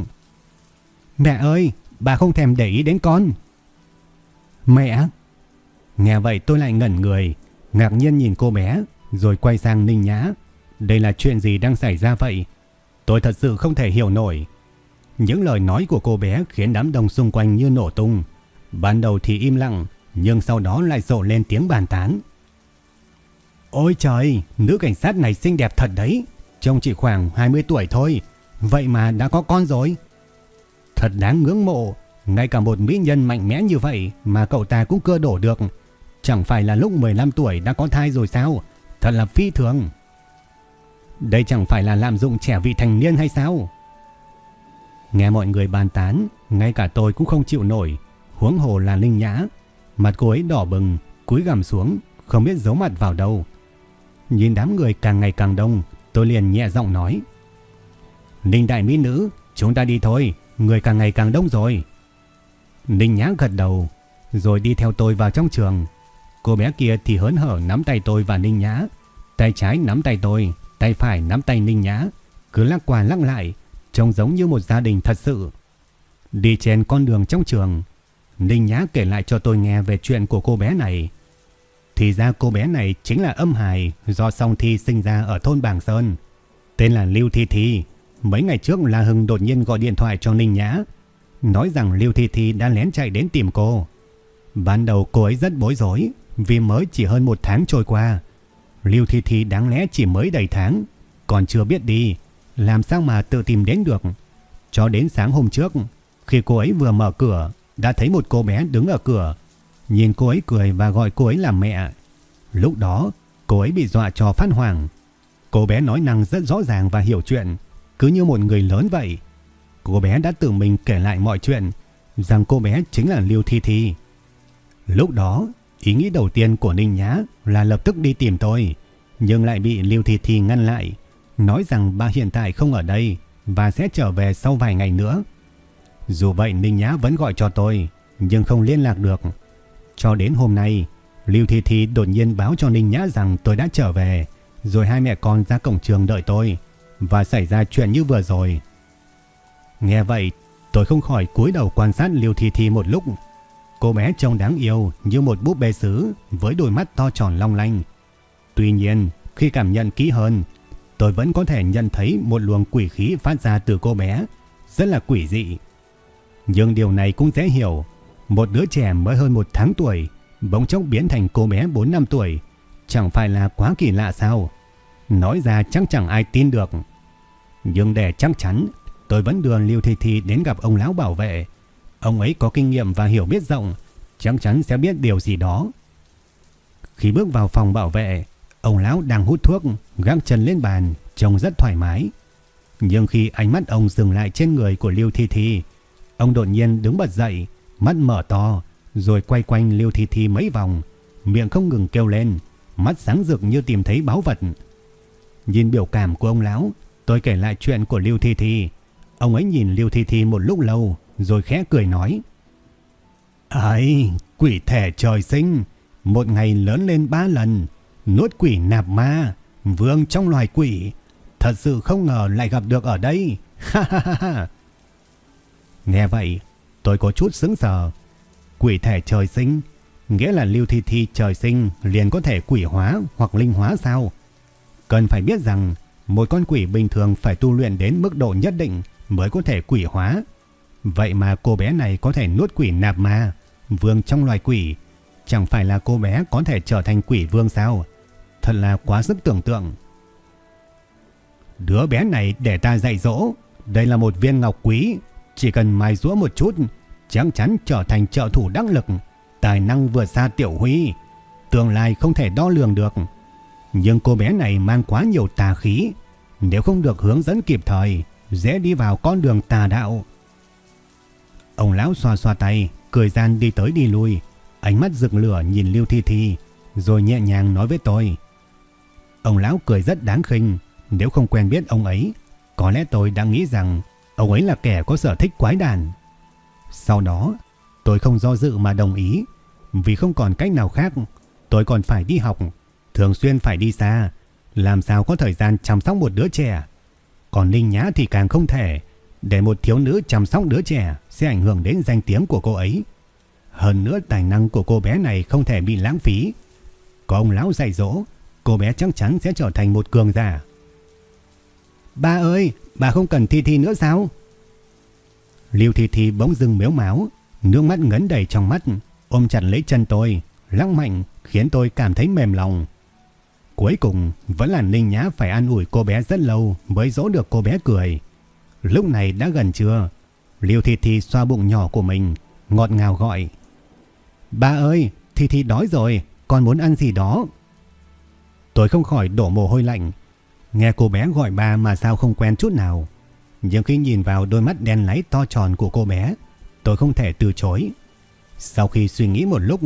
[SPEAKER 1] Mẹ ơi, bà không thèm để ý đến con. Mẹ! Nghe vậy tôi lại ngẩn người, ngạc nhiên nhìn cô bé, rồi quay sang Ninh Nhã. Đây là chuyện gì đang xảy ra vậy? Tôi thật sự không thể hiểu nổi. Những lời nói của cô bé khiến đám đông xung quanh như nổ tung. Ban đầu thì im lặng, nhưng sau đó lại rộ lên tiếng bàn tán. Ôi trời, nữ cảnh sát này xinh đẹp thật đấy. Trông chỉ khoảng 20 tuổi thôi, vậy mà đã có con rồi. Thật đáng ngưỡng mộ, ngay cả một mỹ nhân mạnh mẽ như vậy mà cậu ta cũng cơ đổ được. Chẳng phải là lúc 15 tuổi đã có thai rồi sao? Thật là phi thường. Đây chẳng phải là lạm dụng trẻ vị thành niên hay sao? Nghe mọi người bàn tán, ngay cả tôi cũng không chịu nổi. Huống hồ là Linh Nhã. Mặt cô ấy đỏ bừng, cúi gằm xuống, không biết giấu mặt vào đâu. Nhìn đám người càng ngày càng đông, tôi liền nhẹ giọng nói. Ninh đại mỹ nữ, chúng ta đi thôi, người càng ngày càng đông rồi. Ninh nhã gật đầu, rồi đi theo tôi vào trong trường. Cô bé kia thì hớn hở nắm tay tôi và Ninh nhã. Tay trái nắm tay tôi, tay phải nắm tay Ninh nhã. Cứ lắc qua lắc lại, trông giống như một gia đình thật sự. Đi trên con đường trong trường, Ninh Nhã kể lại cho tôi nghe về chuyện của cô bé này. Thì ra cô bé này chính là âm hài do song thi sinh ra ở thôn Bàng Sơn. Tên là Lưu Thi Thi. Mấy ngày trước La Hưng đột nhiên gọi điện thoại cho Ninh Nhã. Nói rằng Lưu Thi Thi đã lén chạy đến tìm cô. Ban đầu cô ấy rất bối rối vì mới chỉ hơn một tháng trôi qua. Lưu Thi Thi đáng lẽ chỉ mới đầy tháng, còn chưa biết đi. Làm sao mà tự tìm đến được. Cho đến sáng hôm trước, khi cô ấy vừa mở cửa, đã thấy một cô bé đứng ở cửa. Nhìn cô ấy cười và gọi cô ấy là mẹ. Lúc đó, cô ấy bị dọa cho phát hoảng. Cô bé nói năng rất rõ ràng và hiểu chuyện, cứ như một người lớn vậy. Cô bé đã tự mình kể lại mọi chuyện, rằng cô bé chính là Lưu Thi Thi. Lúc đó, ý nghĩ đầu tiên của Ninh Nhã là lập tức đi tìm tôi, nhưng lại bị Liêu Thị Thi ngăn lại, nói rằng bà hiện tại không ở đây và sẽ trở về sau vài ngày nữa. Dù vậy Ninh Nhã vẫn gọi cho tôi, nhưng không liên lạc được. Cho đến hôm nay, Lưu Thị Thi đột nhiên báo cho Ninh Nhã rằng tôi đã trở về, rồi hai mẹ con ra cổng trường đợi tôi, và xảy ra chuyện như vừa rồi. Nghe vậy, tôi không khỏi cúi đầu quan sát Lưu Thi Thi một lúc. Cô bé trông đáng yêu như một búp bê sứ với đôi mắt to tròn long lanh. Tuy nhiên, khi cảm nhận kỹ hơn, tôi vẫn có thể nhận thấy một luồng quỷ khí phát ra từ cô bé, rất là quỷ dị. Nhưng điều này cũng dễ hiểu. Một đứa trẻ mới hơn một tháng tuổi, bỗng chốc biến thành cô bé 4 năm tuổi. Chẳng phải là quá kỳ lạ sao? Nói ra chắc chẳng ai tin được. Nhưng để chắc chắn, tôi vẫn đưa Liêu Thi Thi đến gặp ông lão bảo vệ. Ông ấy có kinh nghiệm và hiểu biết rộng, chắc chắn sẽ biết điều gì đó. Khi bước vào phòng bảo vệ, ông lão đang hút thuốc, gác chân lên bàn, trông rất thoải mái. Nhưng khi ánh mắt ông dừng lại trên người của Lưu Thi Thi, Ông đột nhiên đứng bật dậy, mắt mở to, rồi quay quanh Liêu Thi Thi mấy vòng, miệng không ngừng kêu lên, mắt sáng rực như tìm thấy báo vật. Nhìn biểu cảm của ông lão, tôi kể lại chuyện của Liêu Thi Thi. Ông ấy nhìn Liêu Thi Thi một lúc lâu, rồi khẽ cười nói. Ấy, quỷ thể trời sinh, một ngày lớn lên ba lần, nuốt quỷ nạp ma, vương trong loài quỷ. Thật sự không ngờ lại gặp được ở đây. Ha ha ha ha. Nghe vậy, tôi có chút sững sờ. Quỷ thể trời sinh, nghĩa là Lưu Thi Thi trời sinh liền có thể quỷ hóa hoặc linh hóa sao? Cần phải biết rằng, một con quỷ bình thường phải tu luyện đến mức độ nhất định mới có thể quỷ hóa. Vậy mà cô bé này có thể nuốt quỷ nạp ma, vương trong loài quỷ. Chẳng phải là cô bé có thể trở thành quỷ vương sao? Thật là quá sức tưởng tượng. Đứa bé này để ta dạy dỗ. Đây là một viên ngọc quý, chỉ cần mài rũa một chút, chắc chắn trở thành trợ thủ đắc lực, tài năng vượt xa Tiểu Huy, tương lai không thể đo lường được. Nhưng cô bé này mang quá nhiều tà khí, nếu không được hướng dẫn kịp thời, dễ đi vào con đường tà đạo. Ông lão xoa xoa tay, cười gian đi tới đi lui, ánh mắt rực lửa nhìn Lưu Thi Thi, rồi nhẹ nhàng nói với tôi. Ông lão cười rất đáng khinh, nếu không quen biết ông ấy, có lẽ tôi đang nghĩ rằng Ông ấy là kẻ có sở thích quái đàn. Sau đó, tôi không do dự mà đồng ý. Vì không còn cách nào khác, tôi còn phải đi học, thường xuyên phải đi xa. Làm sao có thời gian chăm sóc một đứa trẻ. Còn linh Nhã thì càng không thể. Để một thiếu nữ chăm sóc đứa trẻ sẽ ảnh hưởng đến danh tiếng của cô ấy. Hơn nữa tài năng của cô bé này không thể bị lãng phí. Có ông lão dạy dỗ, cô bé chắc chắn sẽ trở thành một cường giả. Ba ơi, Bà không cần Thi Thi nữa sao? Liêu Thi Thi bỗng dưng miếu máu, nước mắt ngấn đầy trong mắt, ôm chặt lấy chân tôi, lắc mạnh khiến tôi cảm thấy mềm lòng. Cuối cùng vẫn là Ninh Nhã phải an ủi cô bé rất lâu mới dỗ được cô bé cười. Lúc này đã gần trưa, Liêu Thi Thi xoa bụng nhỏ của mình, ngọt ngào gọi. Ba ơi, Thi Thi đói rồi, con muốn ăn gì đó. Tôi không khỏi đổ mồ hôi lạnh, Nghe cô bé gọi ba mà sao không quen chút nào. Nhưng khi nhìn vào đôi mắt đen láy to tròn của cô bé, tôi không thể từ chối. Sau khi suy nghĩ một lúc,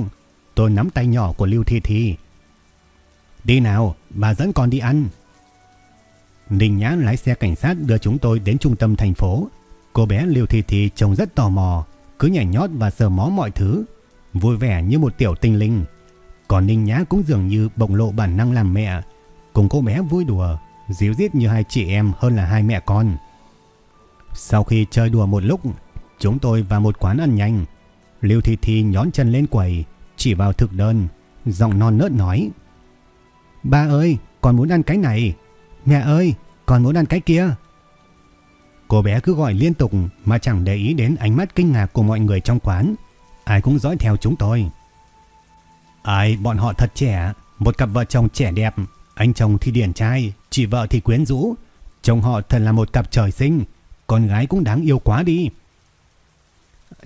[SPEAKER 1] tôi nắm tay nhỏ của Lưu Thi Thi. Đi nào, bà dẫn con đi ăn. Ninh Nhã lái xe cảnh sát đưa chúng tôi đến trung tâm thành phố. Cô bé Liêu Thị Thị trông rất tò mò, cứ nhảy nhót và sờ mó mọi thứ, vui vẻ như một tiểu tinh linh. Còn Ninh Nhã cũng dường như bộc lộ bản năng làm mẹ, cùng cô bé vui đùa, díu dít như hai chị em hơn là hai mẹ con. Sau khi chơi đùa một lúc, chúng tôi vào một quán ăn nhanh. Liêu Thị Thị nhón chân lên quầy, chỉ vào thực đơn, giọng non nớt nói. Ba ơi, con muốn ăn cái này. Mẹ ơi, còn muốn ăn cái kia. Cô bé cứ gọi liên tục mà chẳng để ý đến ánh mắt kinh ngạc của mọi người trong quán. Ai cũng dõi theo chúng tôi. Ai, bọn họ thật trẻ, một cặp vợ chồng trẻ đẹp, anh chồng thì điển trai, chị vợ thì quyến rũ. Chồng họ thật là một cặp trời sinh, con gái cũng đáng yêu quá đi.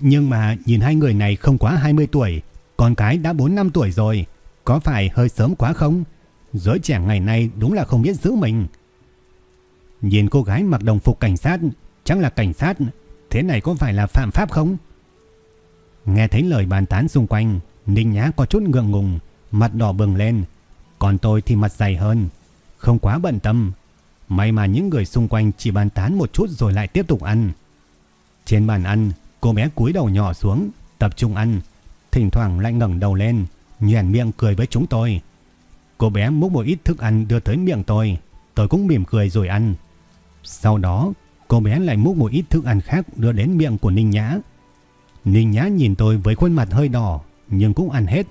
[SPEAKER 1] Nhưng mà nhìn hai người này không quá 20 tuổi, con cái đã 4 năm tuổi rồi, có phải hơi sớm quá không? Giới trẻ ngày nay đúng là không biết giữ mình. Nhìn cô gái mặc đồng phục cảnh sát, chẳng là cảnh sát, thế này có phải là phạm pháp không? Nghe thấy lời bàn tán xung quanh, Ninh Nhã có chút ngượng ngùng, mặt đỏ bừng lên, còn tôi thì mặt dày hơn, không quá bận tâm. May mà những người xung quanh chỉ bàn tán một chút rồi lại tiếp tục ăn. Trên bàn ăn, cô bé cúi đầu nhỏ xuống, tập trung ăn, thỉnh thoảng lại ngẩng đầu lên, nhoẻn miệng cười với chúng tôi. Cô bé múc một ít thức ăn đưa tới miệng tôi, tôi cũng mỉm cười rồi ăn. Sau đó, cô bé lại múc một ít thức ăn khác đưa đến miệng của Ninh Nhã. Ninh Nhã nhìn tôi với khuôn mặt hơi đỏ, nhưng cũng ăn hết.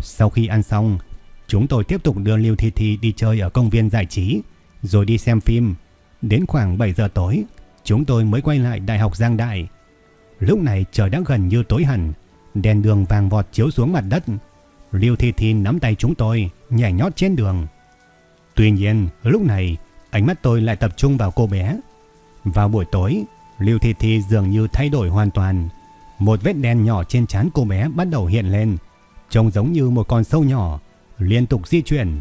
[SPEAKER 1] Sau khi ăn xong, chúng tôi tiếp tục đưa Lưu Thi Thi đi chơi ở công viên giải trí, rồi đi xem phim. Đến khoảng 7 giờ tối, chúng tôi mới quay lại Đại học Giang Đại. Lúc này trời đã gần như tối hẳn, đèn đường vàng vọt chiếu xuống mặt đất. Lưu Thi Thi nắm tay chúng tôi, nhảy nhót trên đường. Tuy nhiên, lúc này, ánh mắt tôi lại tập trung vào cô bé. Vào buổi tối, Lưu Thi Thi dường như thay đổi hoàn toàn. Một vết đen nhỏ trên trán cô bé bắt đầu hiện lên, trông giống như một con sâu nhỏ, liên tục di chuyển.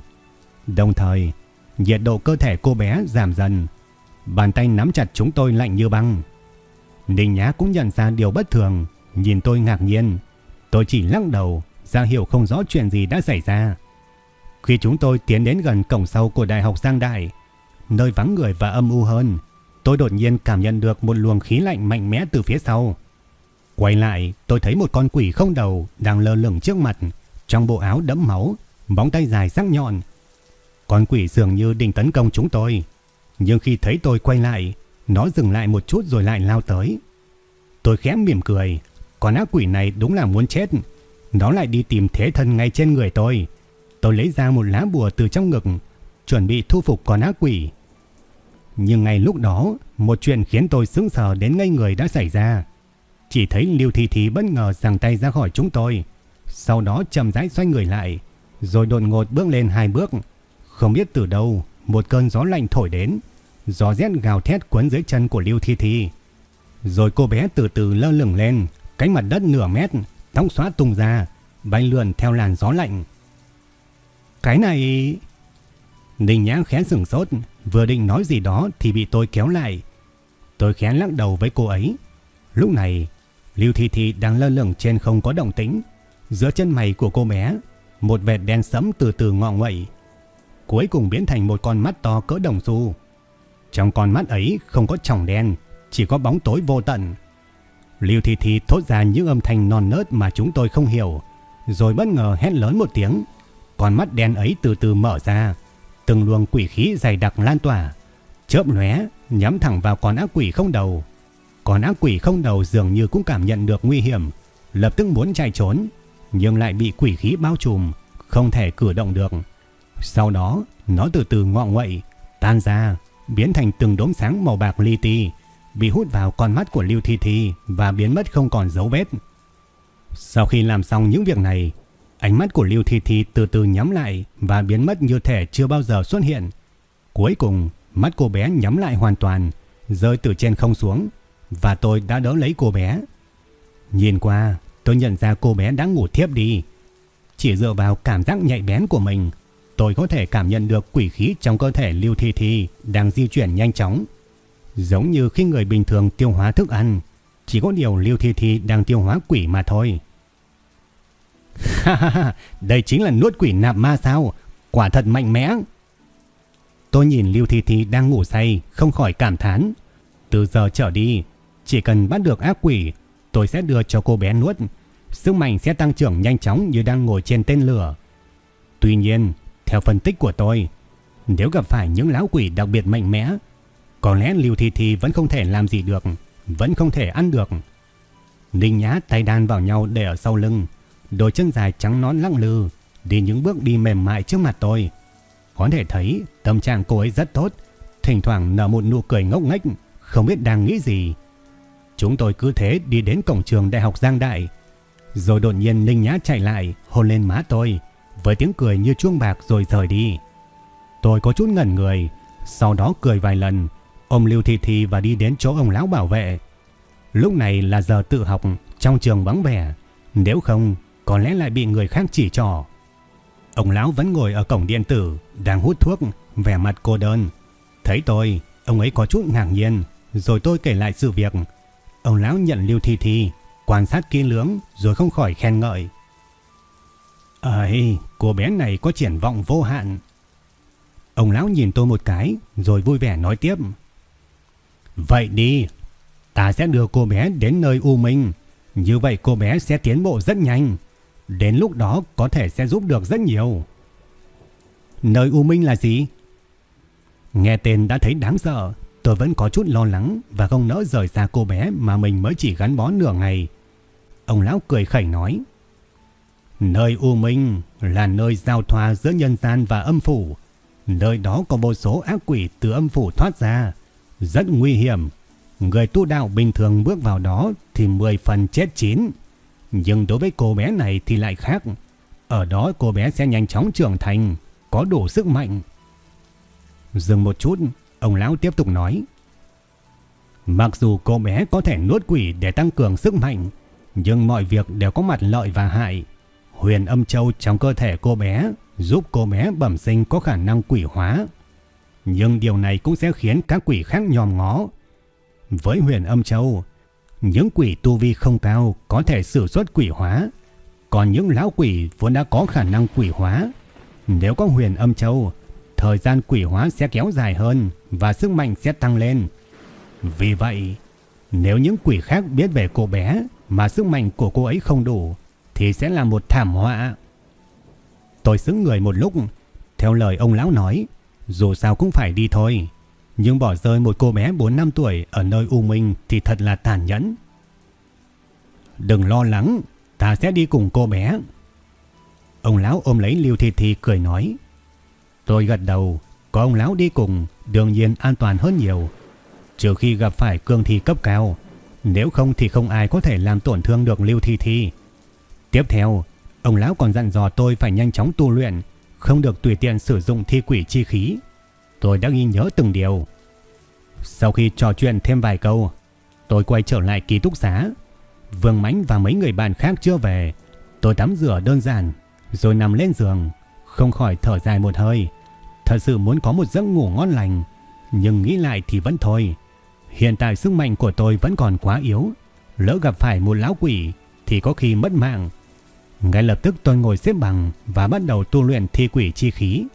[SPEAKER 1] Đồng thời, nhiệt độ cơ thể cô bé giảm dần. Bàn tay nắm chặt chúng tôi lạnh như băng. Ninh Nhã cũng nhận ra điều bất thường, nhìn tôi ngạc nhiên. Tôi chỉ lắc đầu, ra hiểu không rõ chuyện gì đã xảy ra. Khi chúng tôi tiến đến gần cổng sau của Đại học Giang Đại, nơi vắng người và âm u hơn, tôi đột nhiên cảm nhận được một luồng khí lạnh mạnh mẽ từ phía sau. Quay lại, tôi thấy một con quỷ không đầu đang lơ lửng trước mặt, trong bộ áo đẫm máu, bóng tay dài sắc nhọn. Con quỷ dường như định tấn công chúng tôi, nhưng khi thấy tôi quay lại, nó dừng lại một chút rồi lại lao tới. Tôi khẽ mỉm cười, con ác quỷ này đúng là muốn chết. Nó lại đi tìm thế thân ngay trên người tôi. Tôi lấy ra một lá bùa từ trong ngực, chuẩn bị thu phục con ác quỷ. Nhưng ngay lúc đó, một chuyện khiến tôi sững sờ đến ngây người đã xảy ra. Chỉ thấy Lưu Thị Thị bất ngờ giằng tay ra khỏi chúng tôi, sau đó chậm rãi xoay người lại, rồi đột ngột bước lên hai bước. Không biết từ đâu, một cơn gió lạnh thổi đến, gió rét gào thét cuốn dưới chân của Lưu Thị Thị. Rồi cô bé từ từ lơ lửng lên, cánh mặt đất nửa mét, tóc xóa tung ra, bay lượn theo làn gió lạnh. Cái này... Ninh Nhã khẽ sửng sốt, vừa định nói gì đó thì bị tôi kéo lại. Tôi khẽ lắc đầu với cô ấy. Lúc này, Lưu Thị Thị đang lơ lửng trên không có động tĩnh. Giữa chân mày của cô bé, một vệt đen sẫm từ từ ngọ nguậy. Cuối cùng biến thành một con mắt to cỡ đồng xu. Trong con mắt ấy không có tròng đen, chỉ có bóng tối vô tận. Lưu Thị Thị thốt ra những âm thanh non nớt mà chúng tôi không hiểu, rồi bất ngờ hét lớn một tiếng. Con mắt đen ấy từ từ mở ra, từng luồng quỷ khí dày đặc lan tỏa, chớp lóe nhắm thẳng vào con ác quỷ không đầu. Con ác quỷ không đầu dường như cũng cảm nhận được nguy hiểm, lập tức muốn chạy trốn, nhưng lại bị quỷ khí bao trùm, không thể cử động được. Sau đó, nó từ từ ngọ nguậy, tan ra, biến thành từng đốm sáng màu bạc li ti, bị hút vào con mắt của Lưu Thi Thi và biến mất không còn dấu vết. Sau khi làm xong những việc này, ánh mắt của Lưu Thi Thi từ từ nhắm lại và biến mất như thể chưa bao giờ xuất hiện. Cuối cùng, mắt cô bé nhắm lại hoàn toàn, rơi từ trên không xuống và tôi đã đỡ lấy cô bé. Nhìn qua, tôi nhận ra cô bé đã ngủ thiếp đi. Chỉ dựa vào cảm giác nhạy bén của mình, tôi có thể cảm nhận được quỷ khí trong cơ thể Lưu Thi Thi đang di chuyển nhanh chóng. Giống như khi người bình thường tiêu hóa thức ăn, chỉ có điều Lưu Thi Thi đang tiêu hóa quỷ mà thôi. [LAUGHS] Đây chính là nuốt quỷ nạp ma sao? quả thật mạnh mẽ. Tôi nhìn Lưu Thi Thi đang ngủ say, không khỏi cảm thán. Từ giờ trở đi, chỉ cần bắt được ác quỷ, tôi sẽ đưa cho cô bé nuốt. Sức mạnh sẽ tăng trưởng nhanh chóng như đang ngồi trên tên lửa. Tuy nhiên, theo phân tích của tôi, nếu gặp phải những lão quỷ đặc biệt mạnh mẽ, có lẽ Lưu Thi Thi vẫn không thể làm gì được, vẫn không thể ăn được. Ninh Nhã tay đan vào nhau để ở sau lưng, đôi chân dài trắng nón lăng lừ, đi những bước đi mềm mại trước mặt tôi. Có thể thấy tâm trạng cô ấy rất tốt, thỉnh thoảng nở một nụ cười ngốc nghếch, không biết đang nghĩ gì. Chúng tôi cứ thế đi đến cổng trường Đại học Giang Đại. Rồi đột nhiên Ninh Nhã chạy lại, hôn lên má tôi, với tiếng cười như chuông bạc rồi rời đi. Tôi có chút ngẩn người, sau đó cười vài lần, ôm Lưu Thị Thị và đi đến chỗ ông lão bảo vệ. Lúc này là giờ tự học, trong trường vắng vẻ, nếu không có lẽ lại bị người khác chỉ trỏ. Ông lão vẫn ngồi ở cổng điện tử, đang hút thuốc, vẻ mặt cô đơn. Thấy tôi, ông ấy có chút ngạc nhiên, rồi tôi kể lại sự việc. Ông lão nhận Lưu Thi Thi, quan sát kỹ lưỡng rồi không khỏi khen ngợi. Ây, cô bé này có triển vọng vô hạn. Ông lão nhìn tôi một cái rồi vui vẻ nói tiếp. Vậy đi, ta sẽ đưa cô bé đến nơi U Minh. Như vậy cô bé sẽ tiến bộ rất nhanh. Đến lúc đó có thể sẽ giúp được rất nhiều. Nơi U Minh là gì? Nghe tên đã thấy đáng sợ. Tôi vẫn có chút lo lắng và không nỡ rời xa cô bé mà mình mới chỉ gắn bó nửa ngày. Ông lão cười khẩy nói. Nơi U Minh là nơi giao thoa giữa nhân gian và âm phủ. Nơi đó có vô số ác quỷ từ âm phủ thoát ra. Rất nguy hiểm. Người tu đạo bình thường bước vào đó thì 10 phần chết chín. Nhưng đối với cô bé này thì lại khác. Ở đó cô bé sẽ nhanh chóng trưởng thành, có đủ sức mạnh. Dừng một chút, ông lão tiếp tục nói. Mặc dù cô bé có thể nuốt quỷ để tăng cường sức mạnh, nhưng mọi việc đều có mặt lợi và hại. Huyền âm châu trong cơ thể cô bé giúp cô bé bẩm sinh có khả năng quỷ hóa. Nhưng điều này cũng sẽ khiến các quỷ khác nhòm ngó. Với huyền âm châu, những quỷ tu vi không cao có thể sử xuất quỷ hóa, còn những lão quỷ vốn đã có khả năng quỷ hóa. Nếu có huyền âm châu, thời gian quỷ hóa sẽ kéo dài hơn và sức mạnh sẽ tăng lên. Vì vậy, nếu những quỷ khác biết về cô bé mà sức mạnh của cô ấy không đủ, thì sẽ là một thảm họa. Tôi xứng người một lúc, theo lời ông lão nói, dù sao cũng phải đi thôi. Nhưng bỏ rơi một cô bé 4 năm tuổi ở nơi U Minh thì thật là tàn nhẫn. Đừng lo lắng, ta sẽ đi cùng cô bé. Ông lão ôm lấy Lưu Thi Thi cười nói. Tôi gật đầu, có ông lão đi cùng, đương nhiên an toàn hơn nhiều. Trừ khi gặp phải cương thi cấp cao, nếu không thì không ai có thể làm tổn thương được Lưu Thi Thi. Tiếp theo, ông lão còn dặn dò tôi phải nhanh chóng tu luyện, không được tùy tiện sử dụng thi quỷ chi khí. Tôi đã ghi nhớ từng điều. Sau khi trò chuyện thêm vài câu, tôi quay trở lại ký túc xá. Vương Mánh và mấy người bạn khác chưa về. Tôi tắm rửa đơn giản, rồi nằm lên giường, không khỏi thở dài một hơi. Thật sự muốn có một giấc ngủ ngon lành, nhưng nghĩ lại thì vẫn thôi. Hiện tại sức mạnh của tôi vẫn còn quá yếu. Lỡ gặp phải một lão quỷ thì có khi mất mạng. Ngay lập tức tôi ngồi xếp bằng và bắt đầu tu luyện thi quỷ chi khí.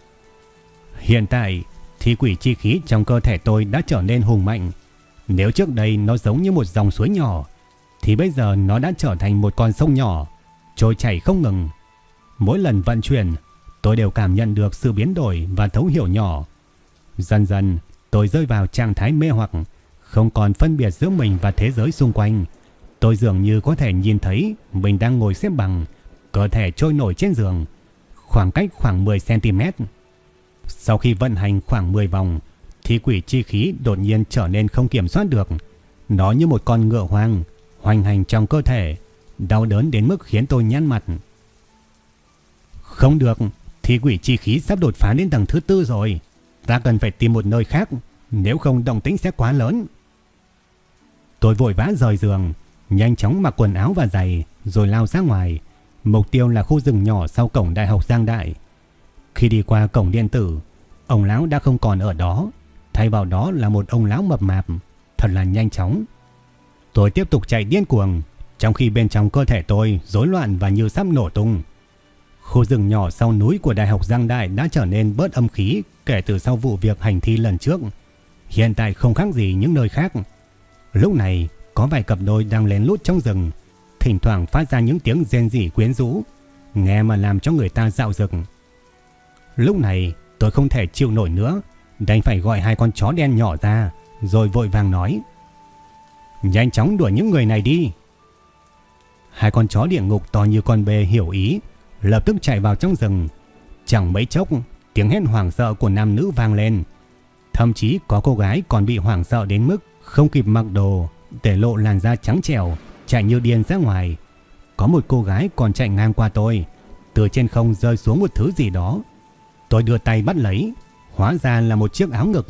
[SPEAKER 1] Hiện tại, thi quỷ chi khí trong cơ thể tôi đã trở nên hùng mạnh. Nếu trước đây nó giống như một dòng suối nhỏ, thì bây giờ nó đã trở thành một con sông nhỏ, trôi chảy không ngừng. Mỗi lần vận chuyển, tôi đều cảm nhận được sự biến đổi và thấu hiểu nhỏ. Dần dần, tôi rơi vào trạng thái mê hoặc, không còn phân biệt giữa mình và thế giới xung quanh. Tôi dường như có thể nhìn thấy mình đang ngồi xếp bằng, cơ thể trôi nổi trên giường, khoảng cách khoảng 10cm. Sau khi vận hành khoảng 10 vòng, thì quỷ chi khí đột nhiên trở nên không kiểm soát được. Nó như một con ngựa hoang, hoành hành trong cơ thể, đau đớn đến mức khiến tôi nhăn mặt. Không được, thì quỷ chi khí sắp đột phá đến tầng thứ tư rồi. Ta cần phải tìm một nơi khác, nếu không động tĩnh sẽ quá lớn. Tôi vội vã rời giường, nhanh chóng mặc quần áo và giày, rồi lao ra ngoài. Mục tiêu là khu rừng nhỏ sau cổng Đại học Giang Đại. Khi đi qua cổng điện tử, ông lão đã không còn ở đó. Thay vào đó là một ông lão mập mạp, thật là nhanh chóng. Tôi tiếp tục chạy điên cuồng, trong khi bên trong cơ thể tôi rối loạn và như sắp nổ tung. Khu rừng nhỏ sau núi của Đại học Giang Đại đã trở nên bớt âm khí kể từ sau vụ việc hành thi lần trước. Hiện tại không khác gì những nơi khác. Lúc này, có vài cặp đôi đang lén lút trong rừng, thỉnh thoảng phát ra những tiếng rên rỉ quyến rũ, nghe mà làm cho người ta dạo dực. Lúc này, tôi không thể chịu nổi nữa, đành phải gọi hai con chó đen nhỏ ra, rồi vội vàng nói. Nhanh chóng đuổi những người này đi. Hai con chó địa ngục to như con bê hiểu ý, lập tức chạy vào trong rừng. Chẳng mấy chốc, tiếng hét hoảng sợ của nam nữ vang lên. Thậm chí có cô gái còn bị hoảng sợ đến mức không kịp mặc đồ, để lộ làn da trắng trẻo, chạy như điên ra ngoài. Có một cô gái còn chạy ngang qua tôi, từ trên không rơi xuống một thứ gì đó. Tôi đưa tay bắt lấy, hóa ra là một chiếc áo ngực.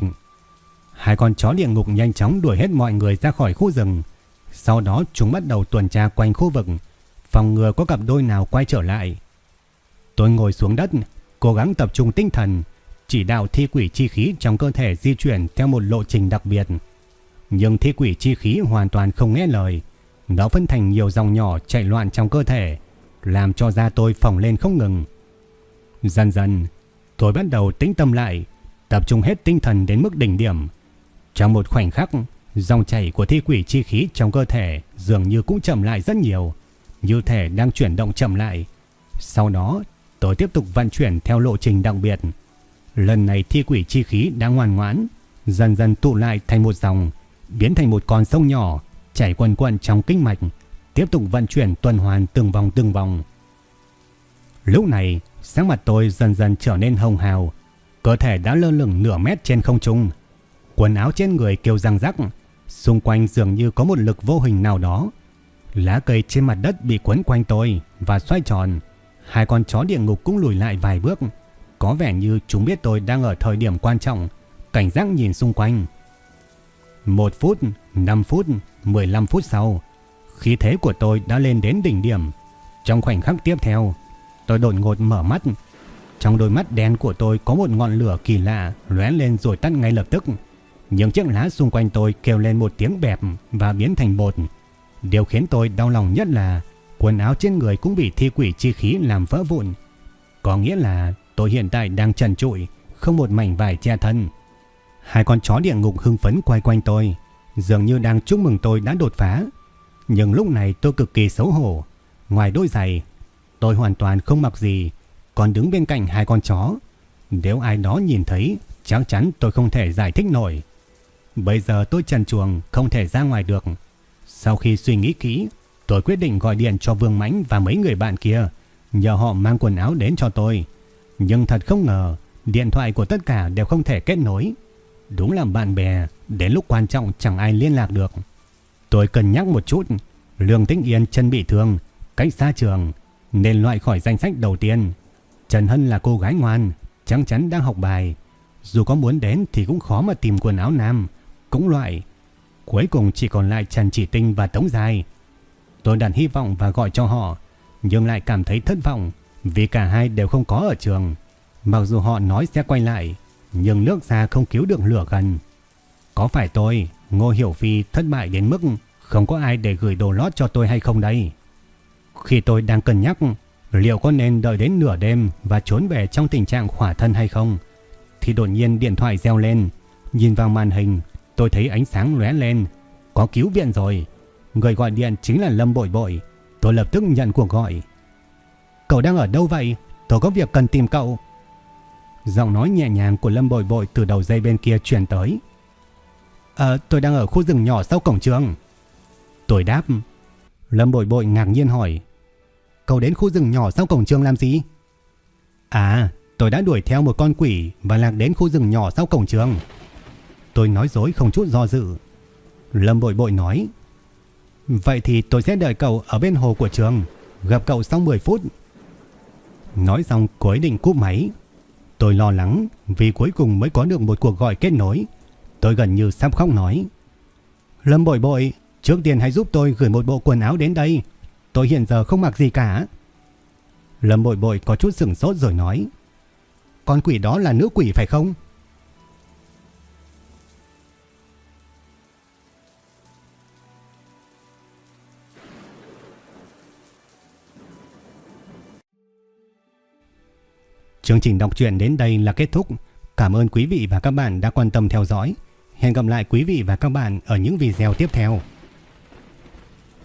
[SPEAKER 1] Hai con chó địa ngục nhanh chóng đuổi hết mọi người ra khỏi khu rừng. Sau đó chúng bắt đầu tuần tra quanh khu vực, phòng ngừa có cặp đôi nào quay trở lại. Tôi ngồi xuống đất, cố gắng tập trung tinh thần, chỉ đạo thi quỷ chi khí trong cơ thể di chuyển theo một lộ trình đặc biệt. Nhưng thi quỷ chi khí hoàn toàn không nghe lời. Nó phân thành nhiều dòng nhỏ chạy loạn trong cơ thể, làm cho da tôi phồng lên không ngừng. Dần dần, tôi bắt đầu tĩnh tâm lại, tập trung hết tinh thần đến mức đỉnh điểm. Trong một khoảnh khắc, dòng chảy của thi quỷ chi khí trong cơ thể dường như cũng chậm lại rất nhiều, như thể đang chuyển động chậm lại. Sau đó, tôi tiếp tục vận chuyển theo lộ trình đặc biệt. Lần này thi quỷ chi khí đã ngoan ngoãn, dần dần tụ lại thành một dòng, biến thành một con sông nhỏ, chảy quần quần trong kinh mạch, tiếp tục vận chuyển tuần hoàn từng vòng từng vòng. Lúc này, sáng mặt tôi dần dần trở nên hồng hào, cơ thể đã lơ lửng nửa mét trên không trung. Quần áo trên người kêu răng rắc, xung quanh dường như có một lực vô hình nào đó. Lá cây trên mặt đất bị quấn quanh tôi và xoay tròn. Hai con chó địa ngục cũng lùi lại vài bước, có vẻ như chúng biết tôi đang ở thời điểm quan trọng, cảnh giác nhìn xung quanh. Một phút, 5 phút, 15 phút sau, khí thế của tôi đã lên đến đỉnh điểm. Trong khoảnh khắc tiếp theo, tôi đột ngột mở mắt. Trong đôi mắt đen của tôi có một ngọn lửa kỳ lạ lóe lên rồi tắt ngay lập tức. Những chiếc lá xung quanh tôi kêu lên một tiếng bẹp và biến thành bột. Điều khiến tôi đau lòng nhất là quần áo trên người cũng bị thi quỷ chi khí làm vỡ vụn. Có nghĩa là tôi hiện tại đang trần trụi, không một mảnh vải che thân. Hai con chó địa ngục hưng phấn quay quanh tôi, dường như đang chúc mừng tôi đã đột phá. Nhưng lúc này tôi cực kỳ xấu hổ. Ngoài đôi giày, tôi hoàn toàn không mặc gì, còn đứng bên cạnh hai con chó. Nếu ai đó nhìn thấy, chắc chắn tôi không thể giải thích nổi. Bây giờ tôi trần chuồng, không thể ra ngoài được. Sau khi suy nghĩ kỹ, tôi quyết định gọi điện cho Vương Mãnh và mấy người bạn kia, nhờ họ mang quần áo đến cho tôi. Nhưng thật không ngờ, điện thoại của tất cả đều không thể kết nối. Đúng là bạn bè, đến lúc quan trọng chẳng ai liên lạc được. Tôi cần nhắc một chút, Lương Tĩnh Yên chân bị thương, cách xa trường, nên loại khỏi danh sách đầu tiên. Trần Hân là cô gái ngoan, chắc chắn đang học bài. Dù có muốn đến thì cũng khó mà tìm quần áo nam, cũng loại. Cuối cùng chỉ còn lại Trần Chỉ Tinh và Tống Dài. Tôi đặt hy vọng và gọi cho họ, nhưng lại cảm thấy thất vọng vì cả hai đều không có ở trường. Mặc dù họ nói sẽ quay lại, nhưng nước xa không cứu được lửa gần. Có phải tôi, Ngô Hiểu Phi thất bại đến mức không có ai để gửi đồ lót cho tôi hay không đây? Khi tôi đang cân nhắc liệu có nên đợi đến nửa đêm và trốn về trong tình trạng khỏa thân hay không, thì đột nhiên điện thoại reo lên. Nhìn vào màn hình, tôi thấy ánh sáng lóe lên. Có cứu viện rồi. Người gọi điện chính là Lâm Bội Bội. Tôi lập tức nhận cuộc gọi. Cậu đang ở đâu vậy? Tôi có việc cần tìm cậu. Giọng nói nhẹ nhàng của Lâm Bội Bội từ đầu dây bên kia truyền tới. Ờ, tôi đang ở khu rừng nhỏ sau cổng trường. Tôi đáp. Lâm Bội Bội ngạc nhiên hỏi. Cậu đến khu rừng nhỏ sau cổng trường làm gì? À, tôi đã đuổi theo một con quỷ và lạc đến khu rừng nhỏ sau cổng trường. Tôi nói dối không chút do dự. Lâm Bội Bội nói. Vậy thì tôi sẽ đợi cậu ở bên hồ của trường, gặp cậu sau 10 phút. Nói xong cuối định cúp máy. Tôi lo lắng vì cuối cùng mới có được một cuộc gọi kết nối. Tôi gần như sắp khóc nói. Lâm Bội Bội, trước tiên hãy giúp tôi gửi một bộ quần áo đến đây. Tôi hiện giờ không mặc gì cả. Lâm Bội Bội có chút sửng sốt rồi nói. Con quỷ đó là nữ quỷ phải không? Chương trình đọc truyện đến đây là kết thúc. Cảm ơn quý vị và các bạn đã quan tâm theo dõi. Hẹn gặp lại quý vị và các bạn ở những video tiếp theo.